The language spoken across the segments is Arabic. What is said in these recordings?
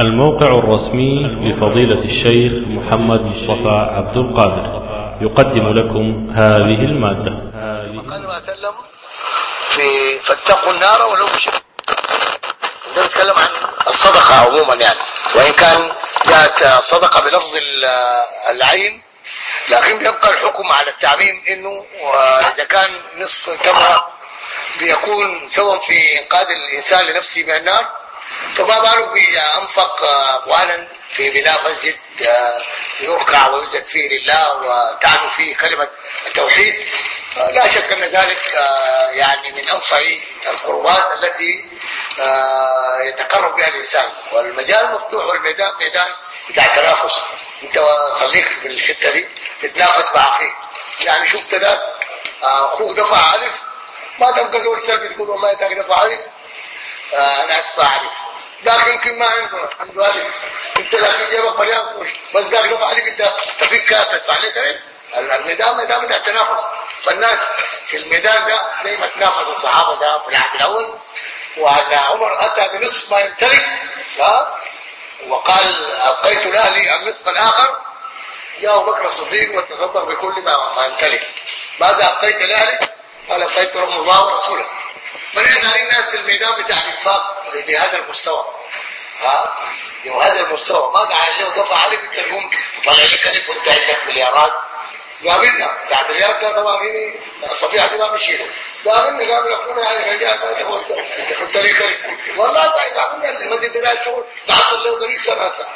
الموقع الرسمي لفضيلة الشيخ محمد مصطفى عبد القادر. يقدم لكم هذه المادة. قال وسلم في فاتقوا النار ولو بشق ده بيتكلم عن الصدقة عموما يعني. وإن كان جاءت صدقة بلفظ ال- العين لكن بيبقى الحكم على التعميم إنه إذا كان نصف تمره بيكون سوا في إنقاذ الإنسان لنفسه من النار فما بالك باذا أنفق اموالا في بناء مسجد يركع ويوجد فيه لله وتعلو فيه كلمة التوحيد. لا شك أن ذلك يعني من أنفع القربات التي يتقرب بها الإنسان. والمجال مفتوح والميدان ميدان بتاع التنافس. أنت خليك في الحتة دي تتنافس مع أخيك. يعني شفت ده أخوك دفع ألف ما زول سلبي تقول والله ده دفع ألف. آه أنا أدفع ألف. لكن يمكن ما عنده عنده الف انت لكن جيبك مليان بس ذاك دفع الف انت تفيك تدفع لك الف الميدان ميدان بتاع التنافس فالناس في الميدان ده دايما تنافس الصحابة ده في العهد الأول. وان عمر أتى بنصف ما يمتلك. وقال أبقيت لأهلي النصف الآخر. جاء أبو بكر الصديق وتصدق بكل ما ما يمتلك. ماذا أبقيت لأهلي؟ قال أبقيت رب الله ورسوله. دارين الناس في الميدان بتاع الإنفاق. بهذا المستوى. ها؟ بهذا المستوى. ما دعا له دفع عليك انت تقوم طلع لك كلب وانت عندك مليارات. قابلنا بتاع مليار ده طبعا هنا الصفيحه دي ما بيشيله قابلنا قابل أخونا يعني رجال تحط لي كلب والله طيب قابلنا المسجد ده الشغل تعطل له قريب سنة سنة.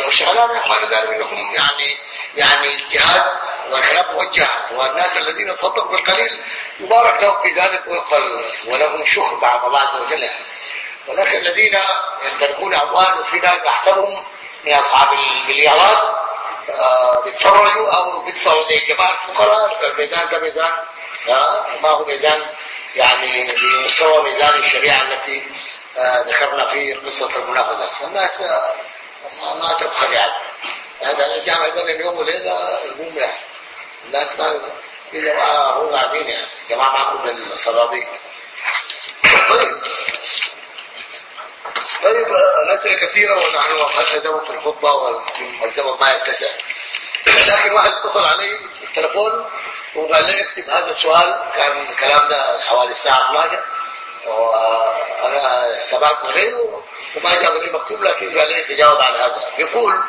لو شغلان يا اخوانا دار منكم يعني يعني الجهاد والخلاف موجه. والناس الذين تصدقوا بالقليل يبارك لهم في ذلك ولهم شكر بعد الله عز وجل. يعني. ولكن الذين يمتلكون أموال وفي ناس احسبهم من أصحاب المليارات آه بيتفرجوا أو بيدفعوا زي جماعة الفقراء الميزان ده ميزان آه ما هو ميزان يعني بمستوى ميزان الشريعة التي آه ذكرنا في قصة المنافسة. فالناس ما, تبخل يعني هذا الجامع ده من يوم وليلة يقوم يعني. الناس ما في جماعة هو قاعدين يعني. جماعة معكم بالصناديق طيب طيب الاسئله كثيره ونحن قد زمن في الخطبة والزمن ما يتسع لكن واحد اتصل علي بالتليفون وقال لي اكتب هذا السؤال كان الكلام ده حوالي الساعة 12 وأنا سمعت غيره وما جاب لي مكتوب لكن قال لي تجاوب على هذا. يقول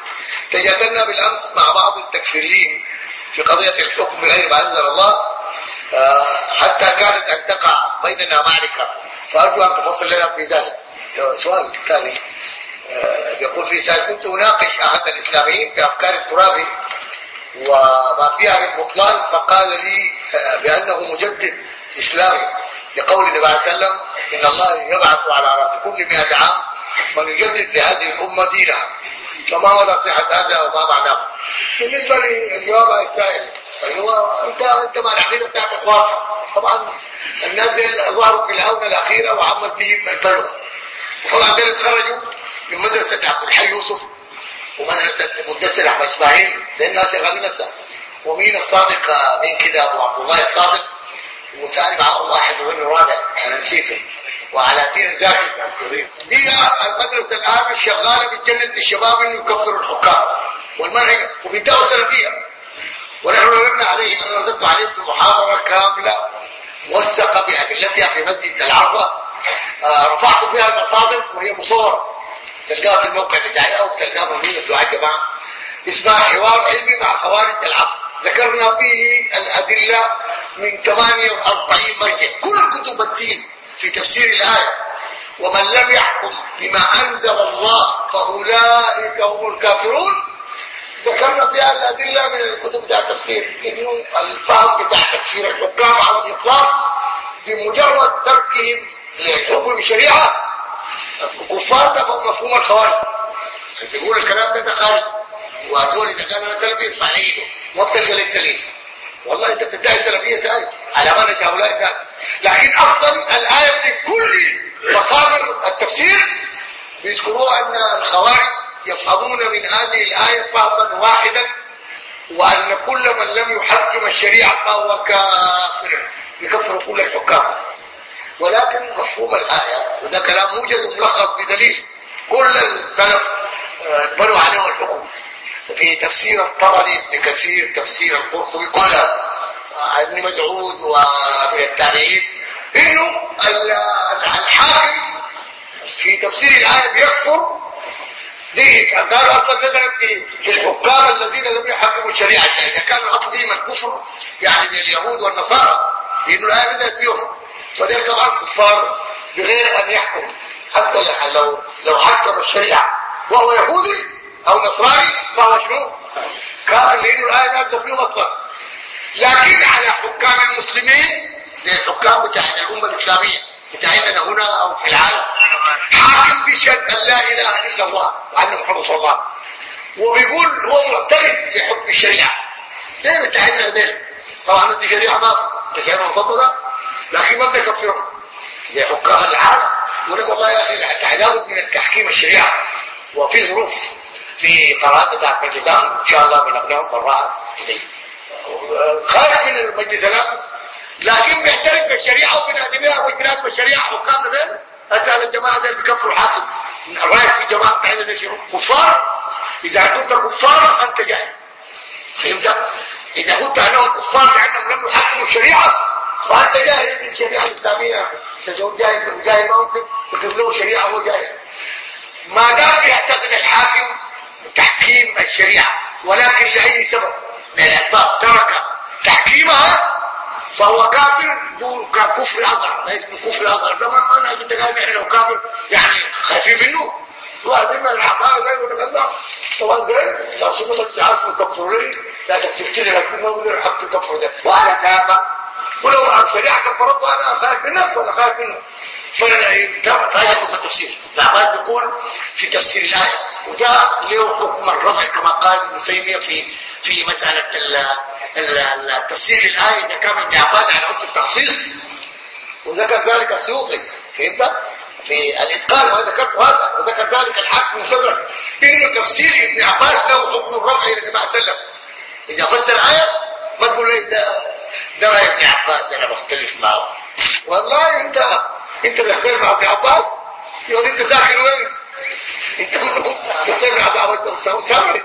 تجادلنا بالأمس مع بعض التكفيريين في قضية الحكم بغير ما أنزل الله حتى كادت أن تقع بيننا معركة فأرجو أن تفصل لنا في ذلك. سؤال ثاني. يقول في سؤال كنت أناقش أحد الإسلاميين في أفكار الترابي وما فيها من بطلان فقال لي بأنه مجدد إسلامي لقول النبي عليه وسلم إن الله يبعث على رأس كل 100 عام من يجدد لهذه الأمة دينها. فما هو صحه هذا وما معناه؟ بالنسبة للجواب السائل هو انت أنت مع العقيده بتاعتك واضحه طبعا الناس ظهروا في الآونة الأخيرة وعمت بهم البلوى. طبعا دول اتخرجوا من مدرسة عبد الحي يوسف ومدرسة مدثر أحمد إسماعيل ده الناس شغالين لسه ومين الصادق؟ مين كده؟ أبو عبد الله الصادق. وثاني معاهم واحد غير رابع أنا نسيته. وعلى دين زاكي دي المدرسة الآن شغالة بتجند الشباب إنه يكفروا الحكام والمنهج وبيدعوا سلفية. ونحن ردنا عليهم أنا رددت عليهم في محاضره كاملة موثقة بأدلتها في مسجد العربة. رفعت فيها المصادر وهي مصوره تلقاها في الموقع بتاعي أو تلقاها موجوده في يا جماعة. اسمها حوار علمي مع خوارج العصر. ذكرنا فيه الأدلة من 48 مرجع. كل كتب الدين في تفسير الآية. ومن لم يحكم بما أنزل الله فأولئك هم الكافرون. ذكرنا فيها الأدلة من الكتب بتاع التفسير. إنه الفهم بتاع تكفير الحكام على الإطلاق بمجرد تركهم للحكم بشريعة كفار ده مفهوم الخوارج. بيقول الكلام ده ده خارج. وهذول إذا كان سلفي يرفع لي ايده ما لك دليل والله أنت بتدعي سلفية سائل. على منهج هؤلاء الناس. لكن أصلا الآية في كل مصادر التفسير بيذكروها أن الخوارج يفهمون من هذه الآية فهما واحدا وأن كل من لم يحكم الشريعة فهو كافر. يكفر كل الحكام. ولكن مفهوم الآية وده كلام موجز وملخص بدليل. كل السلف في تفسير الطبري ابن كثير تفسير القرطبي كلها ابن مسعود ومن التابعين إنه الحاكم في تفسير الآية بيكفر. دي قالوا أصلا نزلت في الحكام الذين لم يحكموا الشريعة. إذا كان الاصل فيهم الكفر يعني زي اليهود والنصارى لأنه الآية نزلت فيهم. فدول طبعا كفار بغير أن يحكم. حتى لو لو حكم الشريعة وهو يهودي أو نصراني فهو شنو؟ كافر. لأنه الآية نزلت فيهم أصلا لكن على حكام المسلمين زي الحكام بتاع الأمة الإسلامية بتاعنا هنا أو في العالم. حاكم بيشهد أن لا إله إلا الله وأن محمد رسول الله وبيقول هو معترف بحكم الشريعة. زي بتاعنا هذول طبعا الشريعه ما أنت شايفهم مفضلة؟ لكن ما بدك يكفرهم زي حكام العالم يقول لك والله يا أخي التعداد من التحكيم الشريعة وفي ظروف في قرارات بتاعت النظام إن شاء الله بنقنعهم بالراحه خارج من المجلس الأمن. لكن بيعترف بالشريعة وبنادي بها وبنادي بالشريعة حكامنا ذل اسال الجماعة ذل بكفروا حاكم. الرايك في الجماعه بتاعنا ذل شنو؟ كفار. إذا كنت كفار أنت جاهل. فهمت؟ إذا قلت أنهم كفار لأنهم لم يحكموا الشريعة فانت جاهل من الشريعه الإسلامية. جو جاهل جاهل ما ممكن يكتب شريعة هو جاهل. ما دام يعتقد الحاكم تحكيم الشريعة ولكن لأي سبب؟ من الأسباب. ترك تحكيمها فهو كافر ذو كفر اصغر ده اسمه كفر اصغر ده ما أنا قلت قال إحنا لو كافر يعني خايفين منه. واحد من الحقائق يقول لك طبعا ده تعصبوا بس عارف لي؟ لا تكتب لي لكن ما بقدر حق يكفر ده. وأنا كافر ولو الشريعه كفرته أنا خايف منك ولا خايف منه. فهذا بالتفسير العباد بيقول في تفسير الايه وده له حكم الرفع كما قال ابن تيمية في في مسألة التفسير الآية. إذا كان ابن عباس على حكم التخصيص وذكر ذلك السيوطي فهمت؟ في الإتقان ما ذكرت هذا وذكر ذلك الحاكم المستدرك ان تفسير ابن عباس له حكم الرفع إلى النبي صلى الله عليه وسلم. إذا فسر آية ما تقول لي ده ده راي ابن عباس أنا بختلف معه. والله انت أنت تختلف مع ابن عباس؟ يقول أنت ساكن وين؟ انت تختلف مع ابن عباس. سامري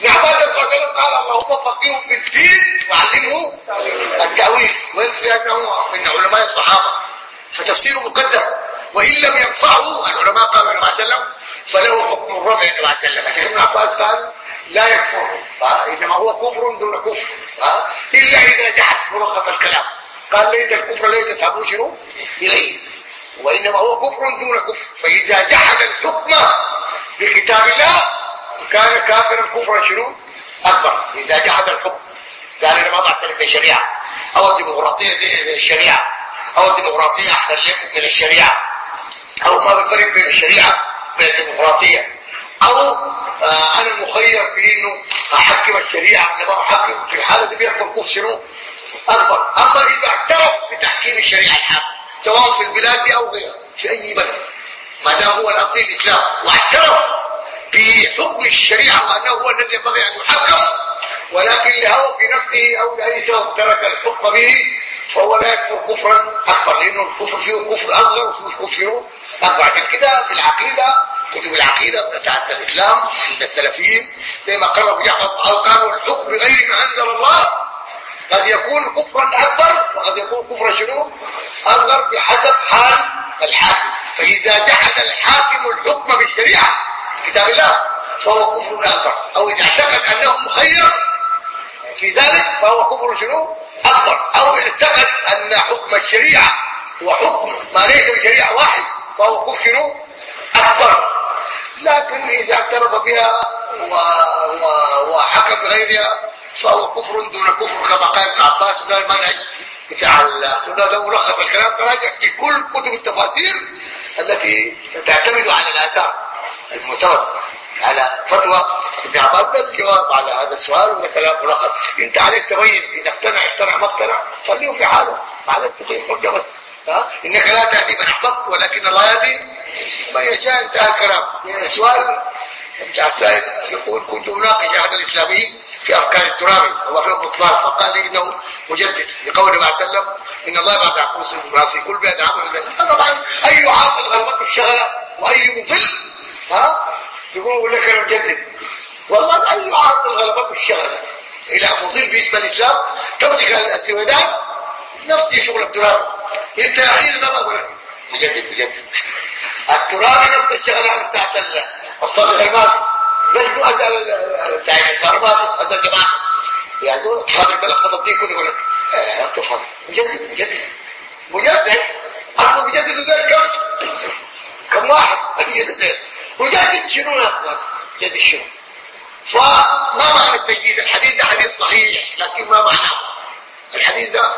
ابن عباس صلى الله عليه وسلم قال اللهم فقهه في الدين وعلمه التأويل. ويكفي انه من علماء الصحابة؟ فتفسيره مقدم. وإن لم ينفعه العلماء قالوا النبي صلى الله عليه وسلم فله حكم الربع النبي صلى الله عليه وسلم. لكن ابن عباس قال لا يكفر. انما هو كفر دون كفر. إلا إذا جحد ملخص الكلام. قال ليس الكفر الذي تسحبون شنو؟ إليه. وإنما هو كفر دون كفر. فإذا جحد الحكم بكتاب الله كان كافرا كفرا شنو؟ أكبر. إذا جحد الحكم. قال أنا ما بعترف بالشريعه أو الديمقراطية زي الشريعة. أو الديمقراطية أحسن لكم من الشريعة. أو ما بفرق بين الشريعة وبين الديمقراطية. أو آه أنا مخير في إنه أحكم الشريعة أنا ما احكم في الحالة دي بيحصل كفر شنو؟ أكبر. أما إذا اعترف بتحكيم الشريعة الحاكم سواء في البلاد دي أو غيرها في أي بلد ما دام هو الأصل الإسلام واعترف بحكم الشريعة وأنه هو الذي ينبغي أن يحكم ولكن لهوى في نفسه أو لأي سبب ترك الحكم به فهو لا يكفر كفرا أكبر لأنه الكفر فيه كفر أصغر وفيه كفر أكبر. عشان كده في العقيدة كتب العقيدة بتاعت الإسلام عند السلفيين زي ما قال أبو جعفر أو قالوا الحكم بغير ما أنزل الله؟ قد يكون كفرا أكبر وقد يكون كفرا شنو؟ أصغر بحسب حال الحاكم. فإذا جحد الحاكم الحكم بالشريعة كتاب الله فهو كفر أكبر. أو إذا اعتقد انه مخير في ذلك فهو كفر شنو؟ أكبر. أو اعتقد أن حكم الشريعة وحكم ما ليس بشريعة واحد فهو كفر شنو؟ أكبر. لكن إذا اعترف بها وحكم بغيرها فهو كفر دون كفر كما قال ابن عباس المنهج بتاع ده ده ملخص الكلام. تراجع في كل كتب التفاسير التي تعتمد على الآثار المعتمد على فتوى ابن عباس ده الجواب على هذا السؤال وده كلام ملخص. انت عليك تبين إذا اقتنع اقتنع ما اقتنع خليه في حاله. عليك تقيم حجة بس. إنك لا تهدي من أحببت ولكن الله يهدي من يشاء. انتهى الكلام. السؤال السائل يقول كنت أناقش احد الإسلاميين في افكار الترابي الله فيهم مطلق فقال لي إنه مجدد لقول النبي صلى الله عليه وسلم إن الله بعد عقوس راسي كل بيد عمل طبعا أي عاطل غلبته الشغلة وأي مضل ها؟ يقول لك أنا مجدد. والله أي عرض الغلبات والشغل إلى مضل باسم الاسلام تمسك السويدان نفس شغل التراب. إنت يا أخي ما بقول لك. بجد بجد التراب نفس الشغلانه بتاعت الصدق الماضي بل اسال بتاع الفارمات اسال جماعة. يعني هذا البلد فضلتين كله يقول لك تفهم مجدد مجدد. مجدد. أصلا مجدد ده كم؟ كم واحد؟ مجدد مجدد شنو ناخذ مجدد شنو؟ فما معنى التجديد. الحديث ده حديث صحيح لكن ما معناه. الحديث ده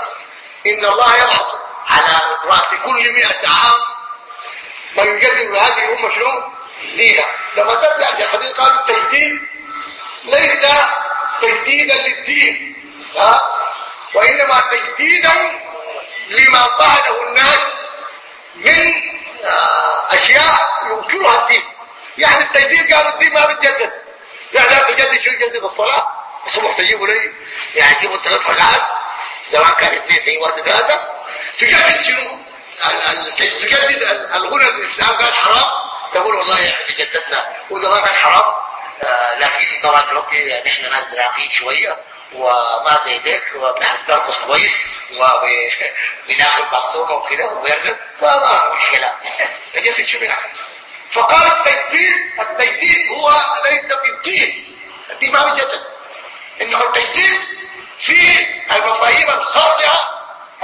إن الله يبعث على رأس كل مئة عام ما يجدد لهذه الأمة شنو؟ دينها لما ترجع الحديث قالوا التجديد ليس تجديدا للدين. ها؟ وإنما تجديدا لما فعله الناس من أشياء ينكرها الدين. يعني التجديد قالوا الدين ما بتجدد. يعني لا تجدد شو يجدد؟ الصلاة. الصبح تجيبوا لي يعني تجيبوا ثلاث ركعات. زمان كان اثنين تجيبوا ثلاثة. تجدد شنو؟ تجدد الغنى الإسلام قال حرام. تقول والله يعني جددنا وزمان كان حرام آه لكن طبعا دلوقتي نحن ناس راقيين شوية وما زي ذيك وبنعرف نرقص كويس وبناكل بصومه وكده ويرقد فما مشكلة. شو يعني فقال التجديد التجديد هو ليس في الدين الدين ما بيجدد إنه التجديد في المفاهيم الخاطئة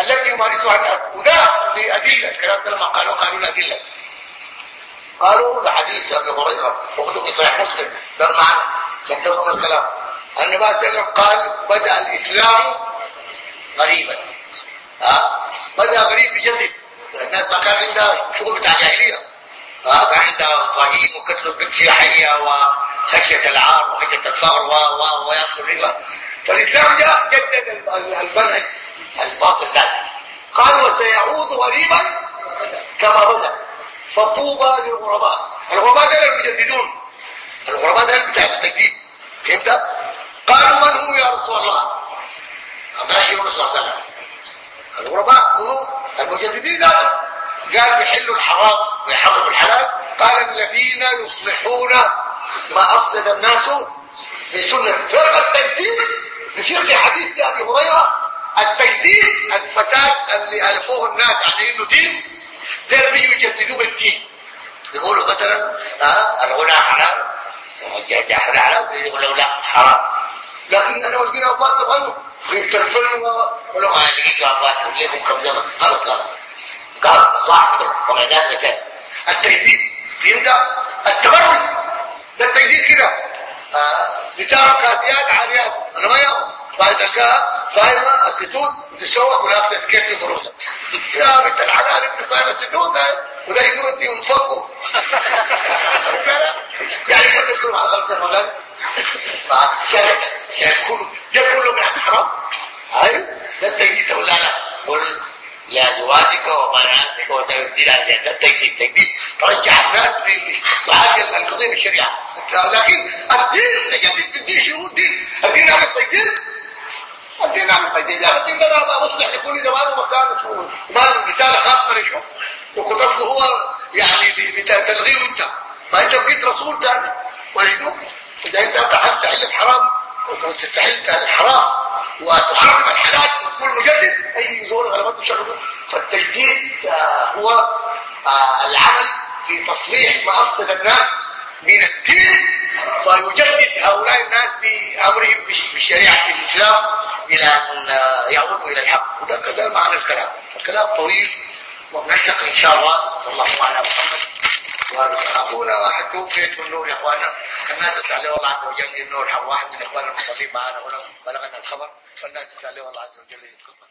التي يمارسها الناس. وده لأدلة الكلام ده لما قالوا قالوا الادله قالوا لحديث أبي هريرة وكتب في صحيح مسلم ده المعنى كتبوا الكلام. النبي صلى الله عليه وسلم قال بدأ الإسلام غريبا. ها؟ بدأ غريب بجد. الناس ما كان عندها شغل بتاع جاهليه ها؟ كان عندها مفاهيم وكتب بالسياحيه وخشية العار وخشية الفقر و و ويأكل الربا. فالإسلام جاء جدد المنهج الباطل ده قال وسيعود غريبا كما بدأ. فطوبى للغرباء. الغرباء ده المجددون الغرباء ده بتاع التجديد فهمت؟ قالوا من هم يا رسول الله؟ ماشي الرسول صلى الله عليه وسلم. الغرباء هم المجددين ذاتهم قال بيحلوا الحرام ويحرموا الحلال. قال الذين يصلحون ما افسد الناس في سنة. فرق التجديد في حديث أبي هريرة. التجديد الفساد اللي ألفوه الناس على إنه دين. ده بيجددوه بالدين. يقولوا مثلا ها الغنى حرام. حرام حرام يقولوا لا حرام. لكن أنا ولقينا ابوات عنه في التلفون ولو ما لقيت ابوات لكم كم زمن. غلط غلط قال كده وما الناس مثال التجديد فهمت التبرج. ده التجديد كده. نساء كاسيات عاريات أنا ما يوم بعد تلقاها صايمه الستوت تشوك ولابسه سكيت بروده يا بنت الحلال انت صايمة الستوت وده يقول انت منفقه يعني كده تدخل مع غلطة المغرب مع شهاده يعني كله ده كله من الحرام؟ أيوه ده التجديد ولا لا؟ قل لأزواجك وبناتك وزوجاتك ده التجديد تجديد. ترجع الناس لعاجل القضية بالشريعه لكن الدين تجديد الدين شنو؟ الدين؟ الدين نعمل تجديد الدين نعمل تجديد الدين ده ما مصلح لكل زمان ومكان اسمه. ما رساله خاصه لشو وكل اصله هو يعني بتلغيه أنت. فانت بقيت رسول ثاني ولكن إذا أنت تحل تحل الحرام وتستحل الحرام. وتحرم الحلال وتكون مجدد أي زور غلبته شغله فالتجديد هو العمل في تصليح ما افسد الناس من الدين. فيجدد هؤلاء الناس بأمرهم بشريعة الإسلام. إلى أن يعودوا إلى الحق. وده كذا معنى الكلام. الكلام طويل ونلتقي إن شاء الله. صلى الله على محمد واخونا واحد توفيت من نور يا اخوانا الناس تسأل له الله عز وجل النور واحد من اخواننا المصلين معنا هنا. بلغنا الخبر. فالناس تسأل له الله عز وجل. يتقبل